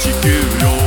地球よ